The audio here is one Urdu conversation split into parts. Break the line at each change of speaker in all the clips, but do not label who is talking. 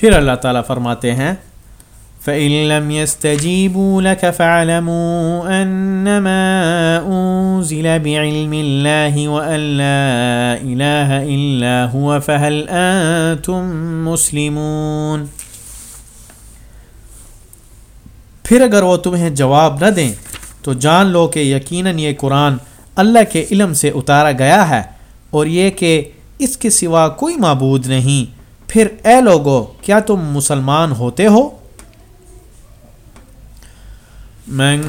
پھر اللہ تعالیٰ فرماتے ہیں فَإِن لَمْ يَسْتَجِيبُوا لَكَ فَعْلَمُوا أَنَّمَا أُنزِلَ بِعِلْمِ اللَّهِ وَأَنْ لَا إِلَهَ إِلَّا هُوَ فَهَلْ أَنْتُمْ مُسْلِمُونَ پھر اگر وہ تمہیں جواب نہ دیں تو جان لو کہ یقیناً یہ قرآن اللہ کے علم سے اتارا گیا ہے اور یہ کہ اس کے سوا کوئی معبود نہیں پھر اے لوگو کیا تم مسلمان ہوتے ہو من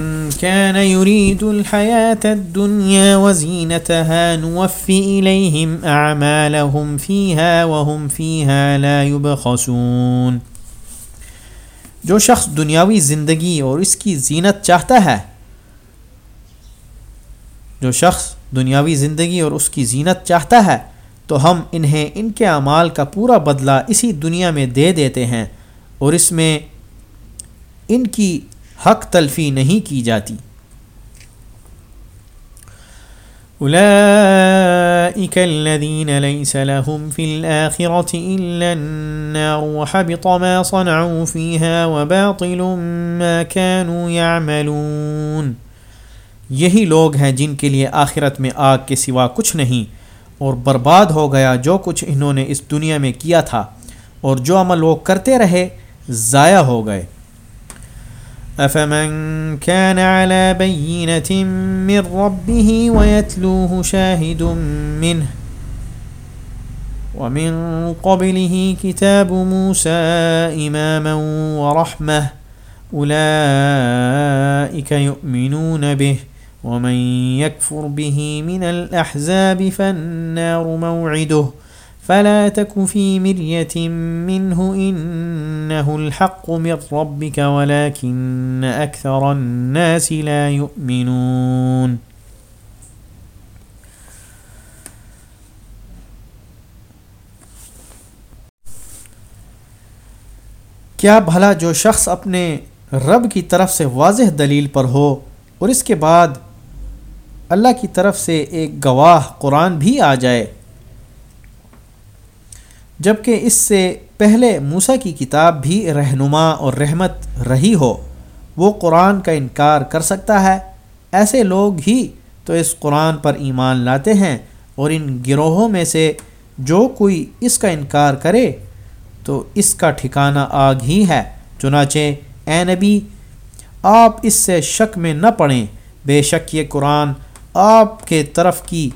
كان يريد الحياة الدنيا وزينتها نوفي إليهم أعمالهم فيها وهم فيها لا يبخسون جو شخص دنیاوی زندگی اور اس کی زینت چاہتا ہے جو شخص دنیاوی زندگی اور اس کی زینت چاہتا ہے تو ہم انہیں ان کے اعمال کا پورا بدلہ اسی دنیا میں دے دیتے ہیں اور اس میں ان کی حق تلفی نہیں کی جاتی یہی لوگ ہیں جن کے لیے آخرت میں آگ کے سوا کچھ نہیں اور برباد ہو گیا جو کچھ انہوں نے اس دنیا میں کیا تھا اور جو عمل وہ کرتے رہے ضائع ہو گئے كان على بينة من ربه ويتلوه شاهد منه ومن قبله كتاب موسى إماما ورحمة أولئك يؤمنون به ومن يكفر به من الأحزاب فالنار موعده فلا تك في مرية منه إنه الحق من ربك ولكن أكثر الناس لا يؤمنون کیا بھلا جو شخص اپنے رب کی طرف سے واضح دلیل پر ہو اور اس کے بعد اللہ کی طرف سے ایک گواہ قرآن بھی آ جائے جب کہ اس سے پہلے موسا کی کتاب بھی رہنما اور رحمت رہی ہو وہ قرآن کا انکار کر سکتا ہے ایسے لوگ ہی تو اس قرآن پر ایمان لاتے ہیں اور ان گروہوں میں سے جو کوئی اس کا انکار کرے تو اس کا ٹھکانہ آگ ہی ہے چنانچہ اے نبی آپ اس سے شک میں نہ پڑیں بے شک یہ قرآن آپ کے طرف کی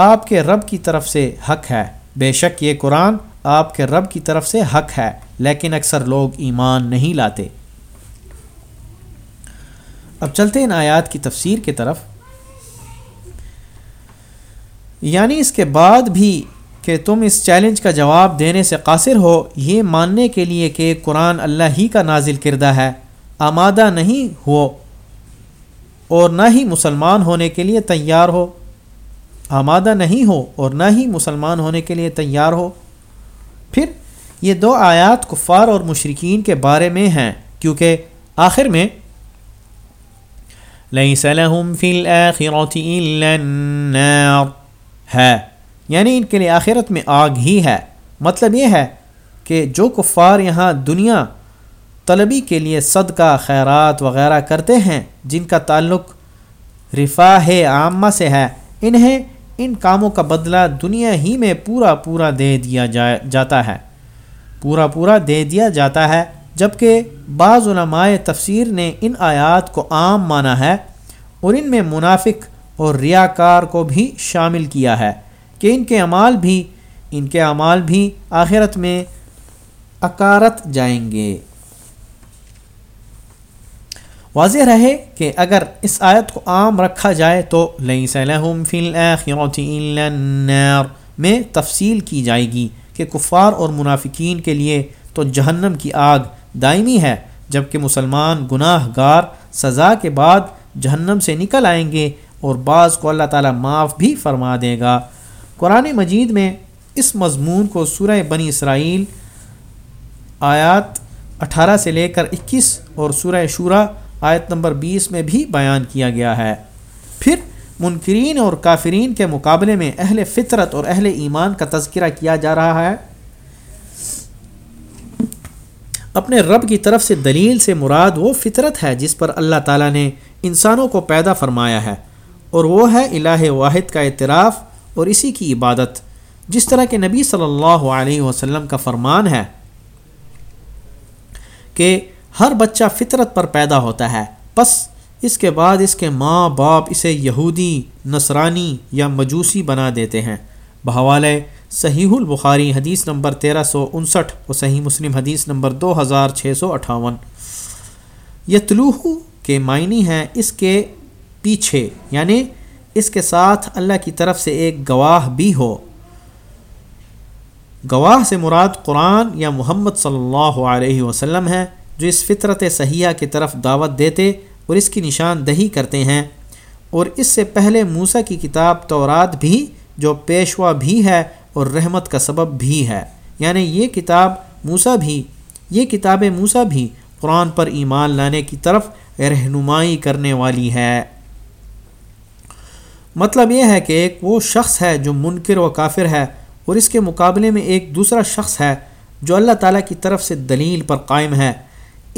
آپ کے رب کی طرف سے حق ہے بے شک یہ قرآن آپ کے رب کی طرف سے حق ہے لیکن اکثر لوگ ایمان نہیں لاتے اب چلتے ہیں آیات کی تفسیر کی طرف یعنی اس کے بعد بھی کہ تم اس چیلنج کا جواب دینے سے قاصر ہو یہ ماننے کے لیے کہ قرآن اللہ ہی کا نازل کردہ ہے آمادہ نہیں ہو اور نہ ہی مسلمان ہونے کے لیے تیار ہو آمادہ نہیں ہو اور نہ ہی مسلمان ہونے کے لیے تیار ہو پھر یہ دو آیات کفار اور مشرقین کے بارے میں ہیں کیونکہ آخر میں ہے یعنی ان کے لیے آخرت میں آگ ہی ہے مطلب یہ ہے کہ جو کفار یہاں دنیا طلبی کے لیے صدقہ خیرات وغیرہ کرتے ہیں جن کا تعلق رفاہ عامہ سے ہے انہیں ان کاموں کا بدلہ دنیا ہی میں پورا پورا دے دیا جا جاتا ہے پورا پورا دے دیا جاتا ہے جبکہ بعض علماء تفسیر نے ان آیات کو عام مانا ہے اور ان میں منافق اور ریاکار کو بھی شامل کیا ہے کہ ان کے اعمال بھی ان کے اعمال بھی آخرت میں اکارت جائیں گے واضح رہے کہ اگر اس آیت کو عام رکھا جائے تو میں تفصیل کی جائے گی کہ کفار اور منافقین کے لیے تو جہنم کی آگ دائمی ہے جبکہ مسلمان گناہ گار سزا کے بعد جہنم سے نکل آئیں گے اور بعض کو اللہ تعالیٰ معاف بھی فرما دے گا قرآن مجید میں اس مضمون کو سورہ بنی اسرائیل آیات اٹھارہ سے لے کر اکیس اور سورہ شورہ آیت نمبر بیس میں بھی بیان کیا گیا ہے پھر منکرین اور کافرین کے مقابلے میں اہل فطرت اور اہل ایمان کا تذکرہ کیا جا رہا ہے اپنے رب کی طرف سے دلیل سے مراد وہ فطرت ہے جس پر اللہ تعالیٰ نے انسانوں کو پیدا فرمایا ہے اور وہ ہے الہ واحد کا اعتراف اور اسی کی عبادت جس طرح کہ نبی صلی اللہ علیہ وسلم کا فرمان ہے کہ ہر بچہ فطرت پر پیدا ہوتا ہے بس اس کے بعد اس کے ماں باپ اسے یہودی نصرانی یا مجوسی بنا دیتے ہیں بحوالۂ صحیح البخاری حدیث نمبر تیرہ سو انسٹھ اور صحیح مسلم حدیث نمبر دو ہزار چھ سو اٹھاون یہ کے معنی ہیں اس کے پیچھے یعنی اس کے ساتھ اللہ کی طرف سے ایک گواہ بھی ہو گواہ سے مراد قرآن یا محمد صلی اللہ علیہ وسلم ہے جو اس فطرت صحیحہ کی طرف دعوت دیتے اور اس کی نشاندہی کرتے ہیں اور اس سے پہلے موسا کی کتاب تورات بھی جو پیشوا بھی ہے اور رحمت کا سبب بھی ہے یعنی یہ کتاب موسا بھی یہ کتاب موسا بھی قرآن پر ایمان لانے کی طرف رہنمائی کرنے والی ہے مطلب یہ ہے کہ ایک وہ شخص ہے جو منکر و کافر ہے اور اس کے مقابلے میں ایک دوسرا شخص ہے جو اللہ تعالیٰ کی طرف سے دلیل پر قائم ہے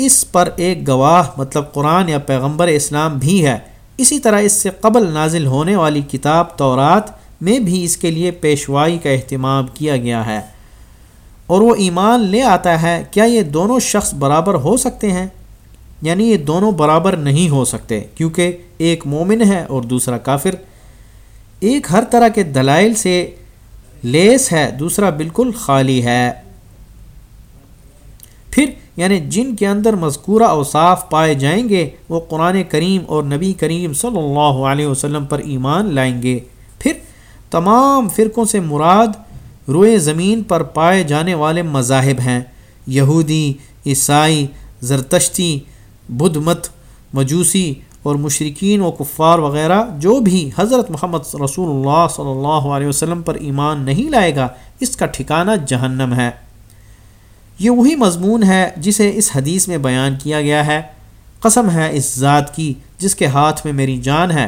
اس پر ایک گواہ مطلب قرآن یا پیغمبر اسلام بھی ہے اسی طرح اس سے قبل نازل ہونے والی کتاب تورات میں بھی اس کے لیے پیشوائی کا اہتمام کیا گیا ہے اور وہ ایمان لے آتا ہے کیا یہ دونوں شخص برابر ہو سکتے ہیں یعنی یہ دونوں برابر نہیں ہو سکتے کیونکہ ایک مومن ہے اور دوسرا کافر ایک ہر طرح کے دلائل سے لیس ہے دوسرا بالکل خالی ہے پھر یعنی جن کے اندر مذکورہ اوصاف صاف پائے جائیں گے وہ قرآن کریم اور نبی کریم صلی اللہ علیہ وسلم پر ایمان لائیں گے پھر تمام فرقوں سے مراد روئے زمین پر پائے جانے والے مذاہب ہیں یہودی عیسائی زرتشتی بدھ مت مجوسی اور مشرقین و کفار وغیرہ جو بھی حضرت محمد رسول اللہ صلی اللہ علیہ وسلم پر ایمان نہیں لائے گا اس کا ٹھکانہ جہنم ہے یہ وہی مضمون ہے جسے اس حدیث میں بیان کیا گیا ہے قسم ہے اس ذات کی جس کے ہاتھ میں میری جان ہے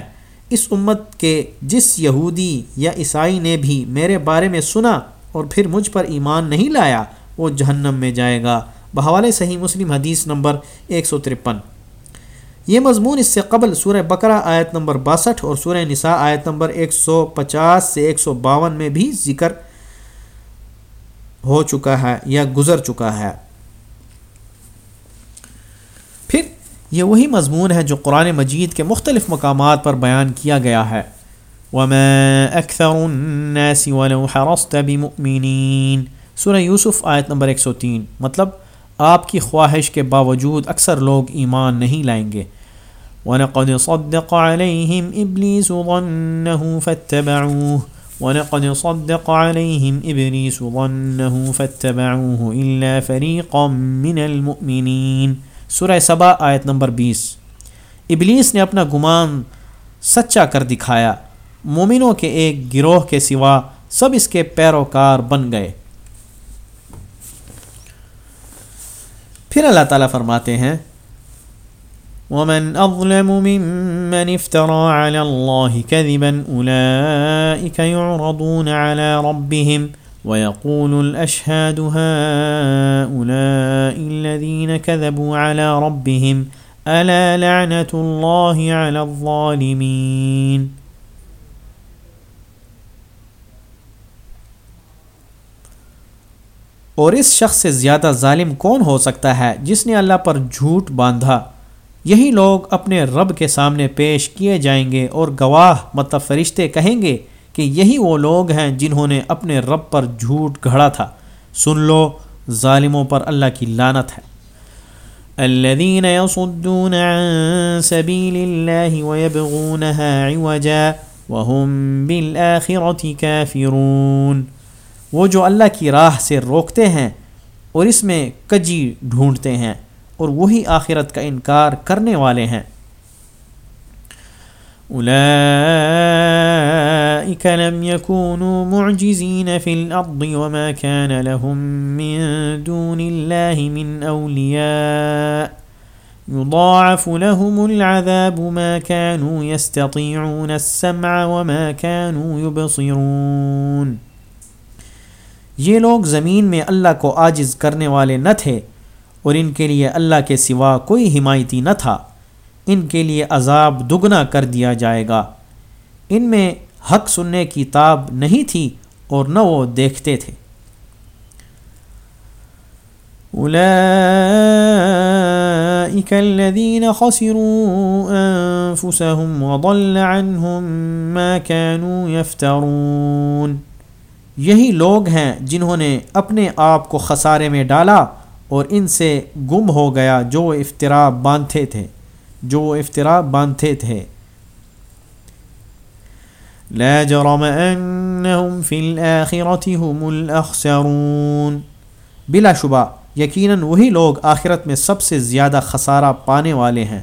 اس امت کے جس یہودی یا عیسائی نے بھی میرے بارے میں سنا اور پھر مجھ پر ایمان نہیں لایا وہ جہنم میں جائے گا بحوالے صحیح مسلم حدیث نمبر 153 یہ مضمون اس سے قبل سورہ بقرہ آیت نمبر باسٹھ اور سورہ نساء آیت نمبر 150 سے 152 میں بھی ذکر ہو چکا ہے یا گزر چکا ہے پھر یہ وہی مضمون ہے جو قرآن مجید کے مختلف مقامات پر بیان کیا گیا ہے وَمَا أَكْثَرُ النَّاسِ وَلَوْ حَرَصْتَ بِمُؤْمِنِينَ سورہ یوسف آیت نمبر 103 مطلب آپ کی خواہش کے باوجود اکثر لوگ ایمان نہیں لائیں گے وَلَقَدْ صَدَّقَ عَلَيْهِمْ إِبْلِيسُ ظَنَّهُ فَاتَّبَعُوهُ وَلَقَدْ صَدَّقَ عَلَيْهِمْ إِبْلِيسُ ظَنَّهُ فَاتَّبَعُوهُ إِلَّا فَرِيقًا مِّنَ الْمُؤْمِنِينَ سورہ سبا آیت نمبر بیس ابلیس نے اپنا گمان سچا کر دکھایا مومنوں کے ایک گروہ کے سوا سب اس کے پیروکار بن گئے پھر اللہ تعالیٰ فرماتے ہیں ومن اظلم ممن افترى على الله كذبا اولئك يعرضون على ربهم ويقول الاشهاد هؤلاء الذين كذبوا على ربهم الا لعنه الله على الظالمين اور اس شخص سے زیادہ ظالم کون ہو سکتا ہے جس نے اللہ پر جھوٹ باندھا یہی لوگ اپنے رب کے سامنے پیش کیے جائیں گے اور گواہ مطلب فرشتے کہیں گے کہ یہی وہ لوگ ہیں جنہوں نے اپنے رب پر جھوٹ گھڑا تھا سن لو ظالموں پر اللہ کی لانت ہے وہ جو اللہ کی راہ سے روکتے ہیں اور اس میں کجی ڈھونڈتے ہیں اور وہی آخرت کا انکار کرنے والے ہیں اولئیک لم یکونوا معجزین فی الارض وما وما لهم لهم من من دون اللہ اولیاء يضاعف العذاب ما كانوا كانوا يستطيعون السمع يبصرون یہ لوگ زمین میں اللہ کو آجز کرنے والے نہ تھے اور ان کے لیے اللہ کے سوا کوئی حمایتی نہ تھا ان کے لیے عذاب دگنا کر دیا جائے گا ان میں حق سننے کی تاب نہیں تھی اور نہ وہ دیکھتے تھے یہی لوگ ہیں جنہوں نے اپنے آپ کو خسارے میں ڈالا اور ان سے گم ہو گیا جو افطرا باندھتے تھے جو افطرا باندھتے تھے لا جرم انہم فی الاخسرون بلا شبہ یقیناً وہی لوگ آخرت میں سب سے زیادہ خسارہ پانے والے ہیں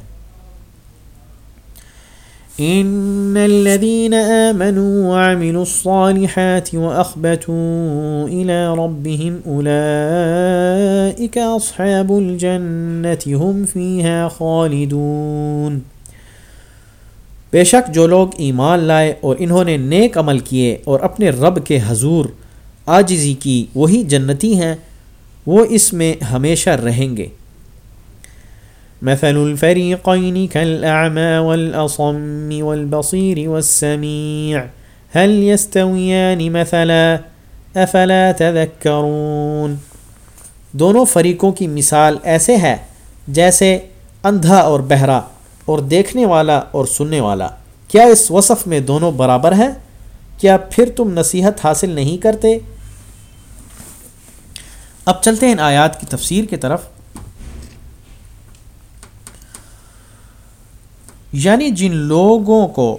ان الذين امنوا وعملوا الصالحات واخبتوا الى ربهم اولئك اصحاب الجنه هم فيها خالدون بے شک جو لوگ ایمان لائے اور انہوں نے نیک عمل کیے اور اپنے رب کے حضور عاجزی کی وہی جنتی ہیں وہ اس میں ہمیشہ رہیں گے مثل الفريقين كالأعمى والأصم والبصير والسميع هل يستويان مثلا تذكرون دونوں فریقوں کی مثال ایسے ہے جیسے اندھا اور بہرا اور دیکھنے والا اور سننے والا کیا اس وصف میں دونوں برابر ہیں کیا پھر تم نصیحت حاصل نہیں کرتے اب چلتے ہیں آیات کی تفسیر کی طرف یعنی جن لوگوں کو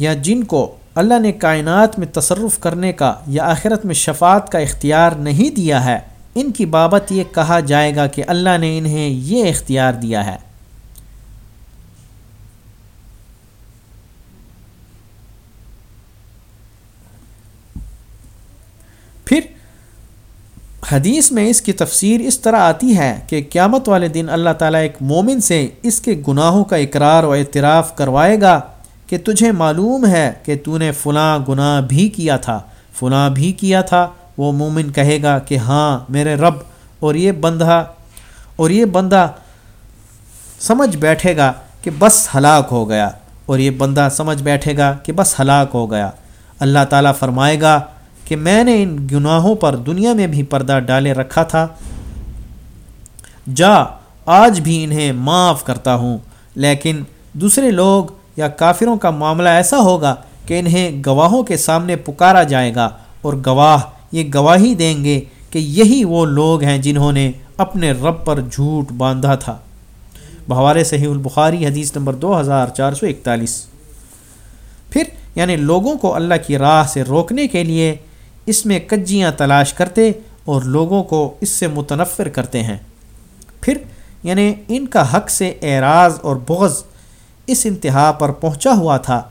یا جن کو اللہ نے کائنات میں تصرف کرنے کا یا آخرت میں شفاعت کا اختیار نہیں دیا ہے ان کی بابت یہ کہا جائے گا کہ اللہ نے انہیں یہ اختیار دیا ہے حدیث میں اس کی تفسیر اس طرح آتی ہے کہ قیامت والے دن اللہ تعالیٰ ایک مومن سے اس کے گناہوں کا اقرار و اعتراف کروائے گا کہ تجھے معلوم ہے کہ تو نے فلاں گناہ بھی کیا تھا فلاں بھی کیا تھا وہ مومن کہے گا کہ ہاں میرے رب اور یہ بندہ اور یہ بندہ سمجھ بیٹھے گا کہ بس ہلاک ہو گیا اور یہ بندہ سمجھ بیٹھے گا کہ بس ہلاک ہو گیا اللہ تعالیٰ فرمائے گا کہ میں نے ان گناہوں پر دنیا میں بھی پردہ ڈالے رکھا تھا جا آج بھی انہیں معاف کرتا ہوں لیکن دوسرے لوگ یا کافروں کا معاملہ ایسا ہوگا کہ انہیں گواہوں کے سامنے پکارا جائے گا اور گواہ یہ گواہی دیں گے کہ یہی وہ لوگ ہیں جنہوں نے اپنے رب پر جھوٹ باندھا تھا بہوارے صحیح البخاری حدیث نمبر دو ہزار چار سو اکتالیس پھر یعنی لوگوں کو اللہ کی راہ سے روکنے کے لیے اس میں کجیاں تلاش کرتے اور لوگوں کو اس سے متنفر کرتے ہیں پھر یعنی ان کا حق سے اعراض اور بغض اس انتہا پر پہنچا ہوا تھا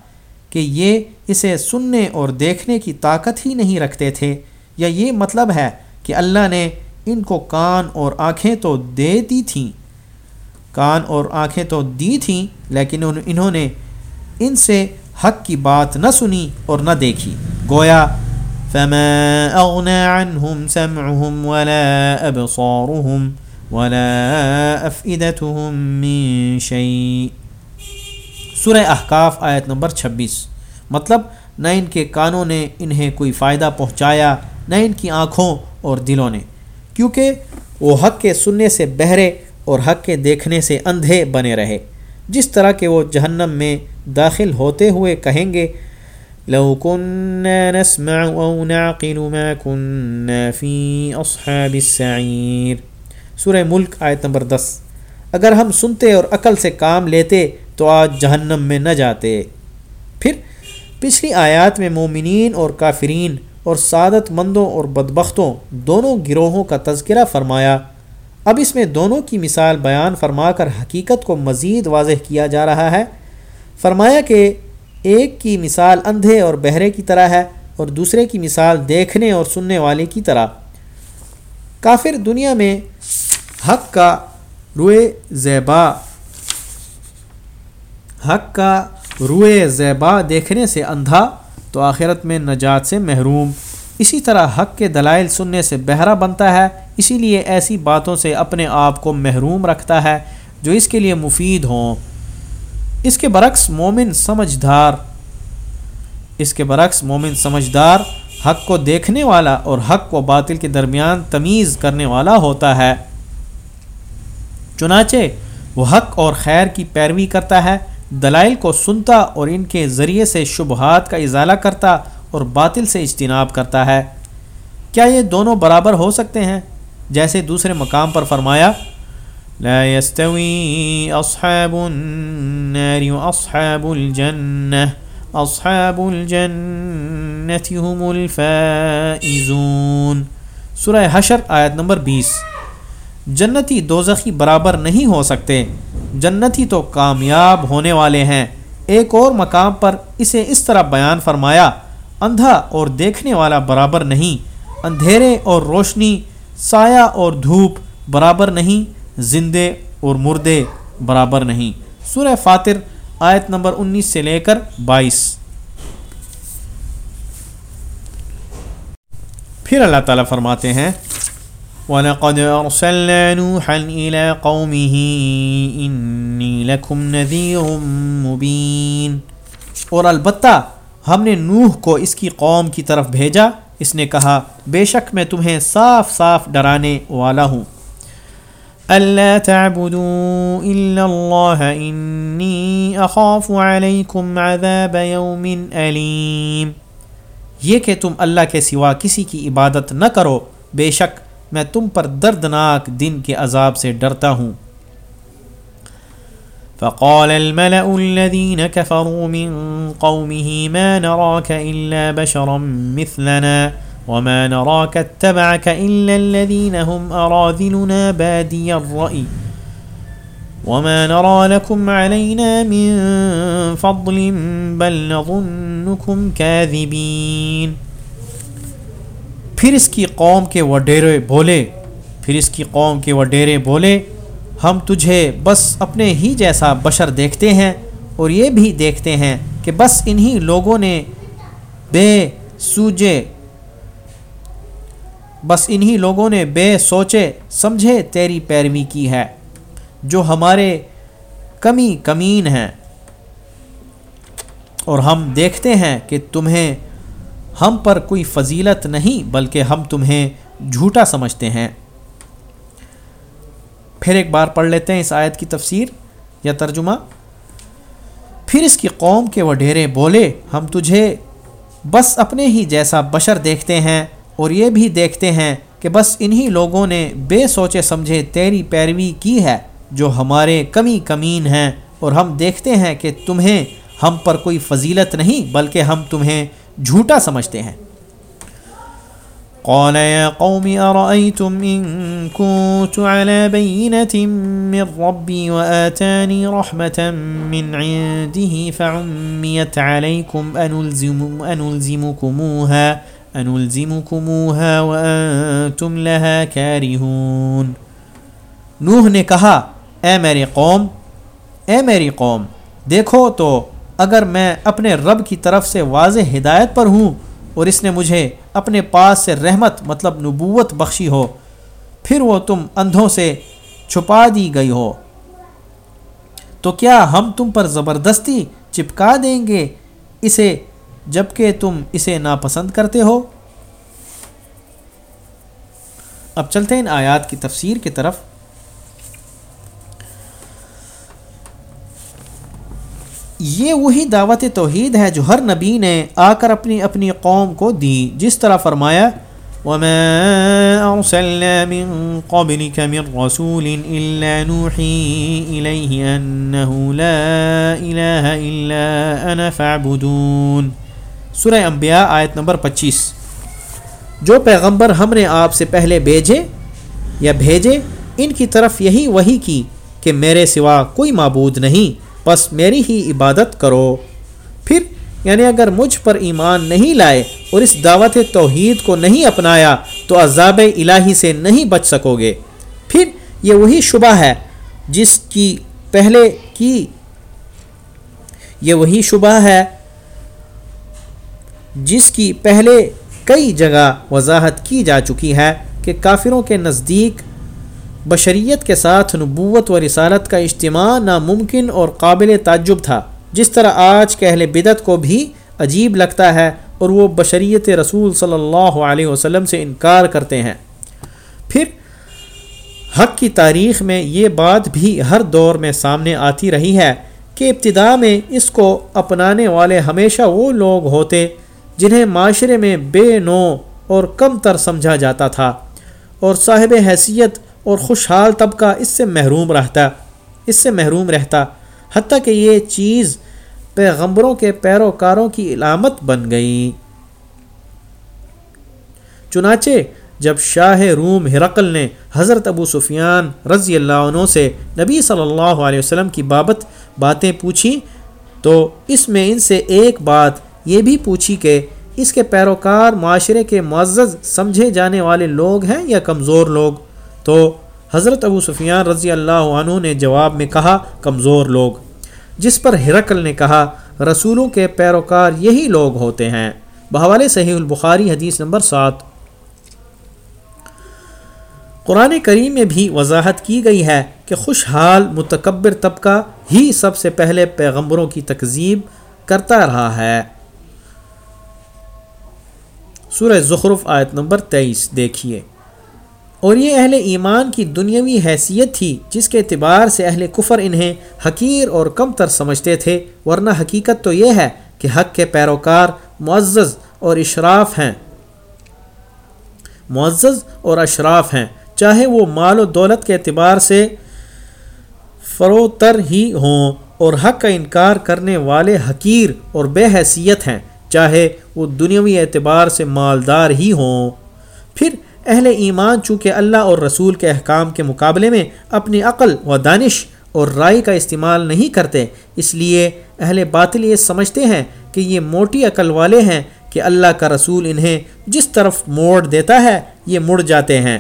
کہ یہ اسے سننے اور دیکھنے کی طاقت ہی نہیں رکھتے تھے یا یہ مطلب ہے کہ اللہ نے ان کو کان اور آنکھیں تو دے دی تھیں کان اور آنکھیں تو دی تھیں لیکن انہوں نے ان سے حق کی بات نہ سنی اور نہ دیکھی گویا فما عنهم سمعهم ولا ولا من شيء سورہ احقاف آیت نمبر 26 مطلب ان کے کانوں نے انہیں کوئی فائدہ پہنچایا ان کی آنکھوں اور دلوں نے کیونکہ وہ حق کے سننے سے بہرے اور حق کے دیکھنے سے اندھے بنے رہے جس طرح کہ وہ جہنم میں داخل ہوتے ہوئے کہیں گے لو كنا كنا نسمع نعقل ما في السعير سورہ ملک آیت نمبر دس اگر ہم سنتے اور عقل سے کام لیتے تو آج جہنم میں نہ جاتے پھر پچھلی آیات میں مومنین اور کافرین اور سعادت مندوں اور بدبختوں دونوں گروہوں کا تذکرہ فرمایا اب اس میں دونوں کی مثال بیان فرما کر حقیقت کو مزید واضح کیا جا رہا ہے فرمایا کہ ایک کی مثال اندھے اور بہرے کی طرح ہے اور دوسرے کی مثال دیکھنے اور سننے والے کی طرح کافر دنیا میں حق کا روئے زیبا حق کا روئے زیبا دیکھنے سے اندھا تو آخرت میں نجات سے محروم اسی طرح حق کے دلائل سننے سے بہرا بنتا ہے اسی لیے ایسی باتوں سے اپنے آپ کو محروم رکھتا ہے جو اس کے لیے مفید ہوں اس کے برعکس مومن سمجھدار اس کے برعکس مومن سمجھدار حق کو دیکھنے والا اور حق کو باطل کے درمیان تمیز کرنے والا ہوتا ہے چنانچہ وہ حق اور خیر کی پیروی کرتا ہے دلائل کو سنتا اور ان کے ذریعے سے شبہات کا اضالہ کرتا اور باطل سے اجتناب کرتا ہے کیا یہ دونوں برابر ہو سکتے ہیں جیسے دوسرے مقام پر فرمایا لا يستوي أصحاب أصحاب النار وأصحاب الجنة الجنة هم الفائزون سورہ حشر آیت نمبر بیس جنتی دوزخی برابر نہیں ہو سکتے جنتی تو کامیاب ہونے والے ہیں ایک اور مقام پر اسے اس طرح بیان فرمایا اندھا اور دیکھنے والا برابر نہیں اندھیرے اور روشنی سایہ اور دھوپ برابر نہیں زندے اور مردے برابر نہیں سورہ فاتر آیت نمبر انیس سے لے کر بائیس پھر اللہ تعالیٰ فرماتے ہیں وَلَقَدْ نُوحًا إِلَىٰ قَوْمِهِ إِنِّي لَكُمْ نَذِيرٌ مُبِينٌ اور البتہ ہم نے نوح کو اس کی قوم کی طرف بھیجا اس نے کہا بے شک میں تمہیں صاف صاف ڈرانے والا ہوں اللہ تعبدوا الا اللہ انی اخاف علیکم عذاب یوم علیم یہ کہ تم اللہ کے سوا کسی کی عبادت نہ کرو بے شک میں تم پر دردناک دن کے عذاب سے ڈرتا ہوں فقال الملأ الذين كفروا من قومه ما نراك إلا بشرا مثلنا وما نراك اتبعك إلا الذين هم أراذلنا بادي الرأي وما نرى لكم علينا من فضل بل نظنكم كاذبين پھر اس کی قوم کے وڈیرے بولے پھر اس کی قوم کے وڈیرے بولے ہم تجھے بس اپنے ہی جیسا بشر دیکھتے ہیں اور یہ بھی دیکھتے ہیں کہ بس انہی لوگوں نے بے سوجے بس انہی لوگوں نے بے سوچے سمجھے تیری پیروی کی ہے جو ہمارے کمی کمین ہیں اور ہم دیکھتے ہیں کہ تمہیں ہم پر کوئی فضیلت نہیں بلکہ ہم تمہیں جھوٹا سمجھتے ہیں پھر ایک بار پڑھ لیتے ہیں اس آیت کی تفسیر یا ترجمہ پھر اس کی قوم کے وہ ڈھیرے بولے ہم تجھے بس اپنے ہی جیسا بشر دیکھتے ہیں اور یہ بھی دیکھتے ہیں کہ بس انہی لوگوں نے بے سوچے سمجھے تیری پیروی کی ہے جو ہمارے کمی کمین ہیں اور ہم دیکھتے ہیں کہ تمہیں ہم پر کوئی فضیلت نہیں بلکہ ہم تمہیں جھوٹا سمجھتے ہیں قال يا قوم أرأيتم إن كنت على بينة من ربي وآتاني رحمة من عنده فعميت عليكم أنلزم أنلزمكموها نوح نے کہا اے میری قوم اے میری قوم دیکھو تو اگر میں اپنے رب کی طرف سے واضح ہدایت پر ہوں اور اس نے مجھے اپنے پاس سے رحمت مطلب نبوت بخشی ہو پھر وہ تم اندھوں سے چھپا دی گئی ہو تو کیا ہم تم پر زبردستی چپکا دیں گے اسے جبکہ تم اسے ناپسند کرتے ہو اب چلتے ہیں ان آیات کی تفسیر کی طرف یہ وہی دعوت توحید ہے جو ہر نبی نے آ کر اپنی اپنی قوم کو دی جس طرح فرمایا سورہ انبیاء آیت نمبر پچیس جو پیغمبر ہم نے آپ سے پہلے بھیجے یا بھیجے ان کی طرف یہی وہی کی کہ میرے سوا کوئی معبود نہیں بس میری ہی عبادت کرو پھر یعنی اگر مجھ پر ایمان نہیں لائے اور اس دعوت توحید کو نہیں اپنایا تو عذاب الہی سے نہیں بچ سکو گے پھر یہ وہی شبہ ہے جس کی پہلے کی یہ وہی شبہ ہے جس کی پہلے کئی جگہ وضاحت کی جا چکی ہے کہ کافروں کے نزدیک بشریت کے ساتھ نبوت و رسالت کا اجتماع ناممکن اور قابل تعجب تھا جس طرح آج کے اہل بدت کو بھی عجیب لگتا ہے اور وہ بشریت رسول صلی اللہ علیہ وسلم سے انکار کرتے ہیں پھر حق کی تاریخ میں یہ بات بھی ہر دور میں سامنے آتی رہی ہے کہ ابتدا میں اس کو اپنانے والے ہمیشہ وہ لوگ ہوتے جنہیں معاشرے میں بے نو اور کم تر سمجھا جاتا تھا اور صاحب حیثیت اور خوشحال طبقہ اس سے محروم رہتا اس سے محروم رہتا حتیٰ کہ یہ چیز پیغمبروں کے پیروکاروں کی علامت بن گئی چنانچہ جب شاہ روم ہرقل نے حضرت ابو سفیان رضی اللہ عنہ سے نبی صلی اللہ علیہ وسلم کی بابت باتیں پوچھیں تو اس میں ان سے ایک بات یہ بھی پوچھی کہ اس کے پیروکار معاشرے کے معزز سمجھے جانے والے لوگ ہیں یا کمزور لوگ تو حضرت ابو سفیان رضی اللہ عنہ نے جواب میں کہا کمزور لوگ جس پر ہرکل نے کہا رسولوں کے پیروکار یہی لوگ ہوتے ہیں بہوال صحیح البخاری حدیث نمبر سات قرآن کریم میں بھی وضاحت کی گئی ہے کہ خوشحال متکبر طبقہ ہی سب سے پہلے پیغمبروں کی تکذیب کرتا رہا ہے سورہ زخرف آیت نمبر تیئیس دیکھیے اور یہ اہل ایمان کی دنیاوی حیثیت تھی جس کے اعتبار سے اہل کفر انہیں حقیر اور کم تر سمجھتے تھے ورنہ حقیقت تو یہ ہے کہ حق کے پیروکار معزز اور اشراف ہیں معزز اور اشراف ہیں چاہے وہ مال و دولت کے اعتبار سے فروتر ہی ہوں اور حق کا انکار کرنے والے حقیر اور بے حیثیت ہیں چاہے وہ دنیوی اعتبار سے مالدار ہی ہوں پھر اہل ایمان چونکہ اللہ اور رسول کے احکام کے مقابلے میں اپنی عقل و دانش اور رائے کا استعمال نہیں کرتے اس لیے اہل باطل یہ سمجھتے ہیں کہ یہ موٹی عقل والے ہیں کہ اللہ کا رسول انہیں جس طرف موڑ دیتا ہے یہ مڑ جاتے ہیں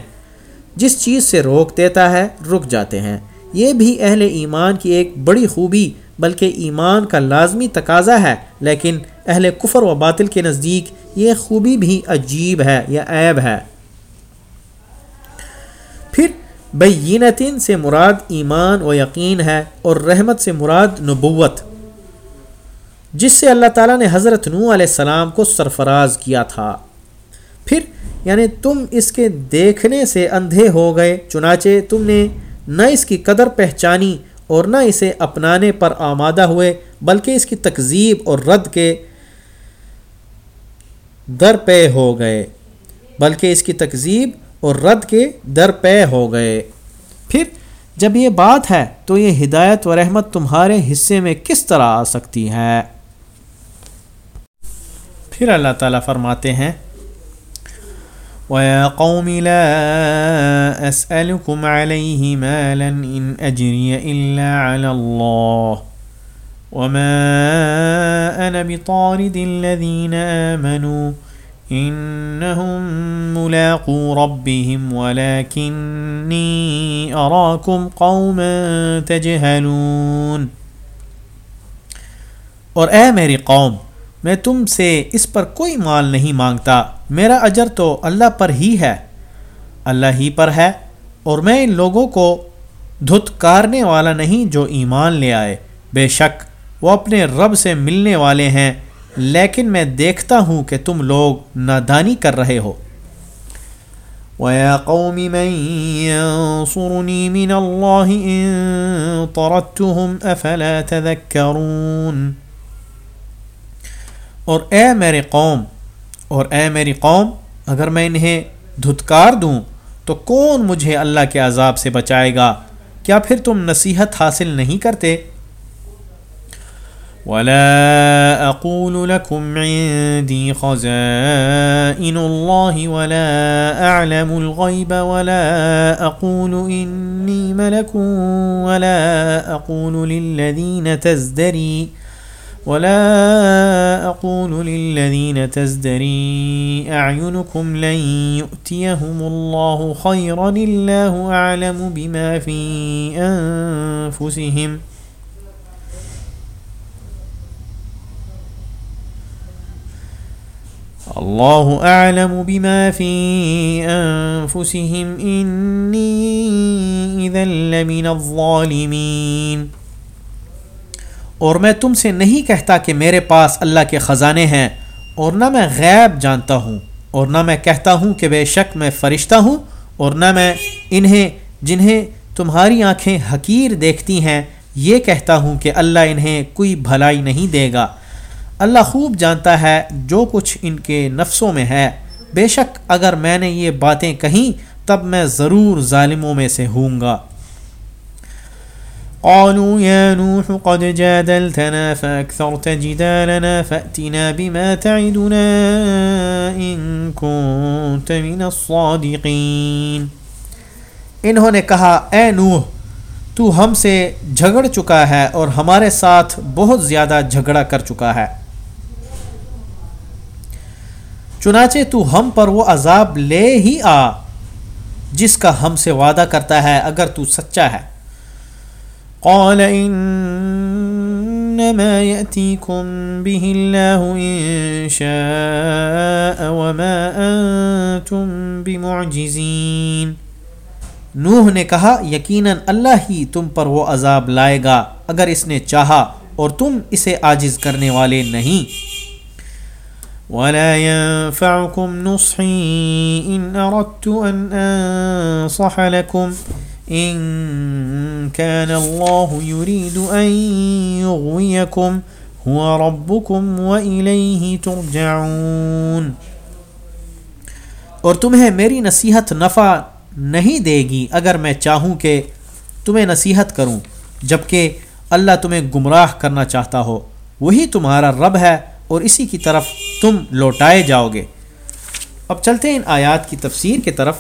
جس چیز سے روک دیتا ہے رک جاتے ہیں یہ بھی اہل ایمان کی ایک بڑی خوبی بلکہ ایمان کا لازمی تقاضا ہے لیکن اہل کفر و باطل کے نزدیک یہ خوبی بھی عجیب ہے یا عیب ہے پھر بینتن سے مراد ایمان و یقین ہے اور رحمت سے مراد نبوت جس سے اللہ تعالیٰ نے حضرت علیہ السلام کو سرفراز کیا تھا پھر یعنی تم اس کے دیکھنے سے اندھے ہو گئے چنانچہ تم نے نہ اس کی قدر پہچانی اور نہ اسے اپنانے پر آمادہ ہوئے بلکہ اس کی تکذیب اور رد کے در پے ہو گئے بلکہ اس کی تکذیب اور رد کے در پے ہو گئے پھر جب یہ بات ہے تو یہ ہدایت و رحمت تمہارے حصے میں کس طرح آ سکتی ہے پھر اللہ تعالیٰ فرماتے ہیں ويا قوم لا أسألكم عليه مالا إن أجري إلا على الله وما أنا بطارد الذين آمنوا إنهم ملاقوا ربهم ولكني أراكم قوما تجهلون اور اے میری قوم میں تم سے اس پر کوئی مال نہیں مانگتا میرا اجر تو اللہ پر ہی ہے اللہ ہی پر ہے اور میں ان لوگوں کو دھتکارنے والا نہیں جو ایمان لے آئے بے شک وہ اپنے رب سے ملنے والے ہیں لیکن میں دیکھتا ہوں کہ تم لوگ نادانی کر رہے ہو وَيَا قَوْمِ يَنصُرُنِي مِنَ اللَّهِ إِن أَفَلَا تَذَكَّرُونَ اور اے میرے قوم اور اے میری قوم اگر میں انہیں دھتکار دوں تو کون مجھے اللہ کے عذاب سے بچائے گا کیا پھر تم نصیحت حاصل نہیں کرتے ولا اقول لكم عندي خزائن الله ولا اعلم الغيب ولا اقول اني ملك ولا اقول للذين تزدرون ولا اقول للذين تزدري اعينكم لن ياتيهم الله خيرا الله اعلم بما في انفسهم الله اعلم بما في انفسهم اني اذا لمن الظالمين اور میں تم سے نہیں کہتا کہ میرے پاس اللہ کے خزانے ہیں اور نہ میں غیب جانتا ہوں اور نہ میں کہتا ہوں کہ بے شک میں فرشتہ ہوں اور نہ میں انہیں جنہیں تمہاری آنکھیں حقیر دیکھتی ہیں یہ کہتا ہوں کہ اللہ انہیں کوئی بھلائی نہیں دے گا اللہ خوب جانتا ہے جو کچھ ان کے نفسوں میں ہے بے شک اگر میں نے یہ باتیں کہیں تب میں ضرور ظالموں میں سے ہوں گا قالوا يا نوح قد جادلتنا فأكثرت جدالنا فأتنا بما تعدنا إن كنت من الصادقين انہوں نے کہا اے نوح تو ہم سے جھگڑ چکا ہے اور ہمارے ساتھ بہت زیادہ جھگڑا کر چکا ہے چنانچہ تو ہم پر وہ عذاب لے ہی آ جس کا ہم سے وعدہ کرتا ہے اگر تو سچا ہے قال انما ياتيكم به الله ان شاء وما انتم بمعجزين نوح نے کہا یقینا اللہ ہی تم پر وہ عذاب لائے گا اگر اس نے چاہا اور تم اسے عاجز کرنے والے نہیں ان ان كان الله يريد يغويكم هو ربكم ترجعون اور تمہیں میری نصیحت نفع نہیں دے گی اگر میں چاہوں کہ تمہیں نصیحت کروں جب کہ اللہ تمہیں گمراہ کرنا چاہتا ہو وہی تمہارا رب ہے اور اسی کی طرف تم لوٹائے جاؤ گے اب چلتے ہیں ان آیات کی تفسیر کی طرف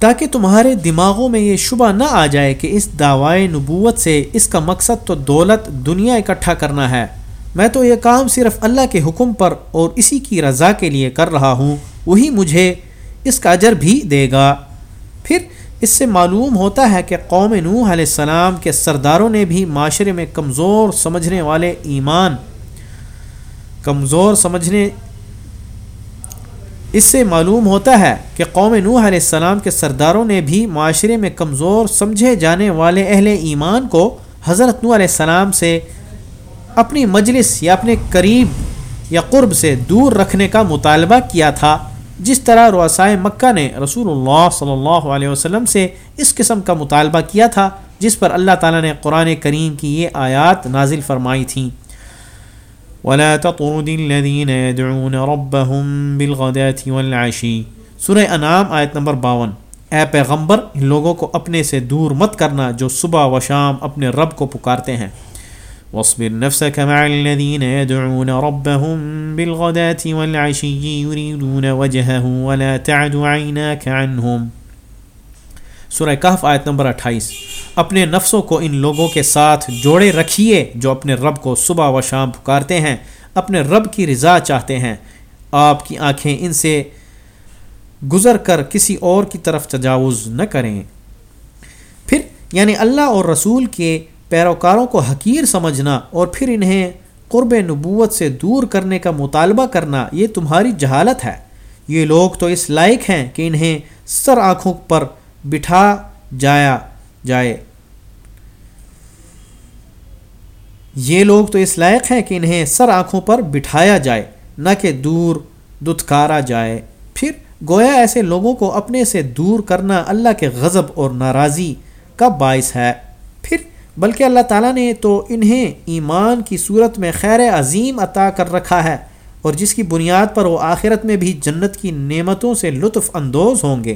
تاکہ تمہارے دماغوں میں یہ شبہ نہ آ جائے کہ اس دعوائے نبوت سے اس کا مقصد تو دولت دنیا اکٹھا کرنا ہے میں تو یہ کام صرف اللہ کے حکم پر اور اسی کی رضا کے لیے کر رہا ہوں وہی مجھے اس کا اجر بھی دے گا پھر اس سے معلوم ہوتا ہے کہ قوم نوح علیہ السلام کے سرداروں نے بھی معاشرے میں کمزور سمجھنے والے ایمان کمزور سمجھنے اس سے معلوم ہوتا ہے کہ قوم نوح علیہ السلام کے سرداروں نے بھی معاشرے میں کمزور سمجھے جانے والے اہل ایمان کو حضرت نوح علیہ السلام سے اپنی مجلس یا اپنے قریب یا قرب سے دور رکھنے کا مطالبہ کیا تھا جس طرح روسائے مکہ نے رسول اللہ صلی اللہ علیہ وسلم سے اس قسم کا مطالبہ کیا تھا جس پر اللہ تعالیٰ نے قرآن کریم کی یہ آیات نازل فرمائی تھیں ولا تطرد الذين يدعون ربهم بالغداة والعشي سورہ انعام آیت نمبر 52 اے پیغمبر ان لوگوں کو اپنے سے دور مت کرنا جو صبح و شام اپنے رب کو پکارتے ہیں واصبر نفسك مع الذين يدعون ربهم بالغداة والعشي يريدون وجهه ولا تعد عيناك عنهم سورہ کہف آیت نمبر اٹھائیس اپنے نفسوں کو ان لوگوں کے ساتھ جوڑے رکھیے جو اپنے رب کو صبح و شام پکارتے ہیں اپنے رب کی رضا چاہتے ہیں آپ کی آنکھیں ان سے گزر کر کسی اور کی طرف تجاوز نہ کریں پھر یعنی اللہ اور رسول کے پیروکاروں کو حقیر سمجھنا اور پھر انہیں قرب نبوت سے دور کرنے کا مطالبہ کرنا یہ تمہاری جہالت ہے یہ لوگ تو اس لائق ہیں کہ انہیں سر آنکھوں پر بٹھا جایا جائے یہ لوگ تو اس لائق ہیں کہ انہیں سر آنکھوں پر بٹھایا جائے نہ کہ دور دتکارا جائے پھر گویا ایسے لوگوں کو اپنے سے دور کرنا اللہ کے غضب اور ناراضی کا باعث ہے پھر بلکہ اللہ تعالیٰ نے تو انہیں ایمان کی صورت میں خیر عظیم عطا کر رکھا ہے اور جس کی بنیاد پر وہ آخرت میں بھی جنت کی نعمتوں سے لطف اندوز ہوں گے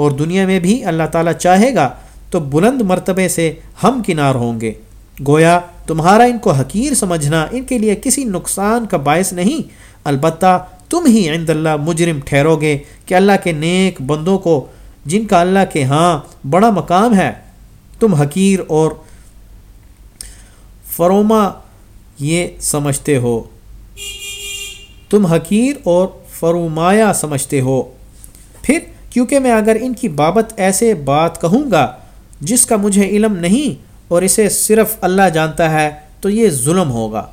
اور دنیا میں بھی اللہ تعالیٰ چاہے گا تو بلند مرتبے سے ہم کنار ہوں گے گویا تمہارا ان کو حقیر سمجھنا ان کے لیے کسی نقصان کا باعث نہیں البتہ تم ہی عند اللہ مجرم ٹھہرو گے کہ اللہ کے نیک بندوں کو جن کا اللہ کے ہاں بڑا مقام ہے تم حقیر اور فروما یہ سمجھتے ہو تم حقیر اور فرومایا سمجھتے ہو پھر کیونکہ میں اگر ان کی بابت ایسے بات کہوں گا جس کا مجھے علم نہیں اور اسے صرف اللہ جانتا ہے تو یہ ظلم ہوگا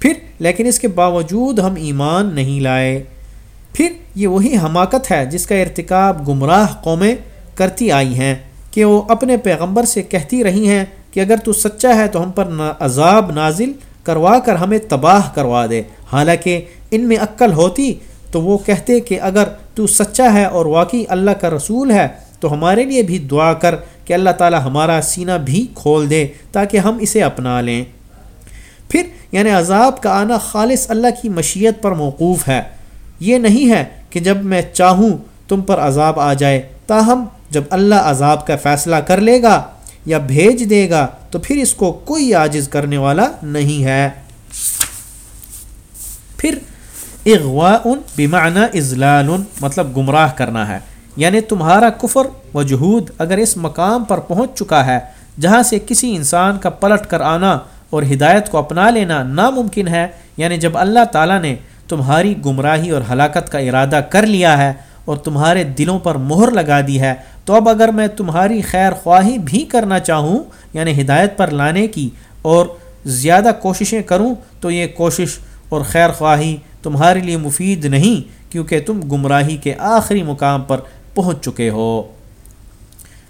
پھر لیکن اس کے باوجود ہم ایمان نہیں لائے پھر یہ وہی حماقت ہے جس کا ارتکاب گمراہ قومیں کرتی آئی ہیں کہ وہ اپنے پیغمبر سے کہتی رہی ہیں کہ اگر تو سچا ہے تو ہم پر عذاب نازل کروا کر ہمیں تباہ کروا دے حالانکہ ان میں عقل ہوتی تو وہ کہتے کہ اگر تو سچا ہے اور واقعی اللہ کا رسول ہے تو ہمارے لیے بھی دعا کر کہ اللہ تعالی ہمارا سینہ بھی کھول دے تاکہ ہم اسے اپنا لیں پھر یعنی عذاب کا آنا خالص اللہ کی مشیت پر موقوف ہے یہ نہیں ہے کہ جب میں چاہوں تم پر عذاب آ جائے تاہم جب اللہ عذاب کا فیصلہ کر لے گا یا بھیج دے گا تو پھر اس کو کوئی عاجز کرنے والا نہیں ہے پھر اغوا بیمانہ ازلال مطلب گمراہ کرنا ہے یعنی تمہارا کفر جہود اگر اس مقام پر پہنچ چکا ہے جہاں سے کسی انسان کا پلٹ کر آنا اور ہدایت کو اپنا لینا ناممکن ہے یعنی جب اللہ تعالیٰ نے تمہاری گمراہی اور ہلاکت کا ارادہ کر لیا ہے اور تمہارے دلوں پر مہر لگا دی ہے تو اب اگر میں تمہاری خیر خواہی بھی کرنا چاہوں یعنی ہدایت پر لانے کی اور زیادہ کوششیں کروں تو یہ کوشش اور خیر خواہی تمہارے لیے مفید نہیں کیونکہ تم گمراہی کے آخری مقام پر پہنچ چکے ہو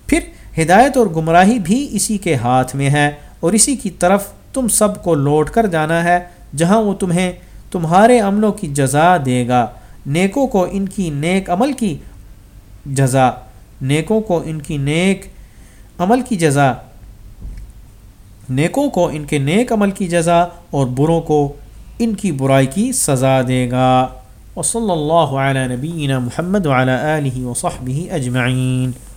پھر ہدایت اور گمراہی بھی اسی کے ہاتھ میں ہے اور اسی کی طرف تم سب کو لوٹ کر جانا ہے جہاں وہ تمہیں تمہارے عملوں کی جزا دے گا نیکوں کو ان کی نیک عمل کی جزا نیکوں کو ان کی نیک عمل کی جزا نیکوں کو ان کے نیک عمل کی جزا اور بروں کو ان کی برائی کی سزا دے گا وصلی اللہ علیہ نبینا محمد والا علیہ و اجمعین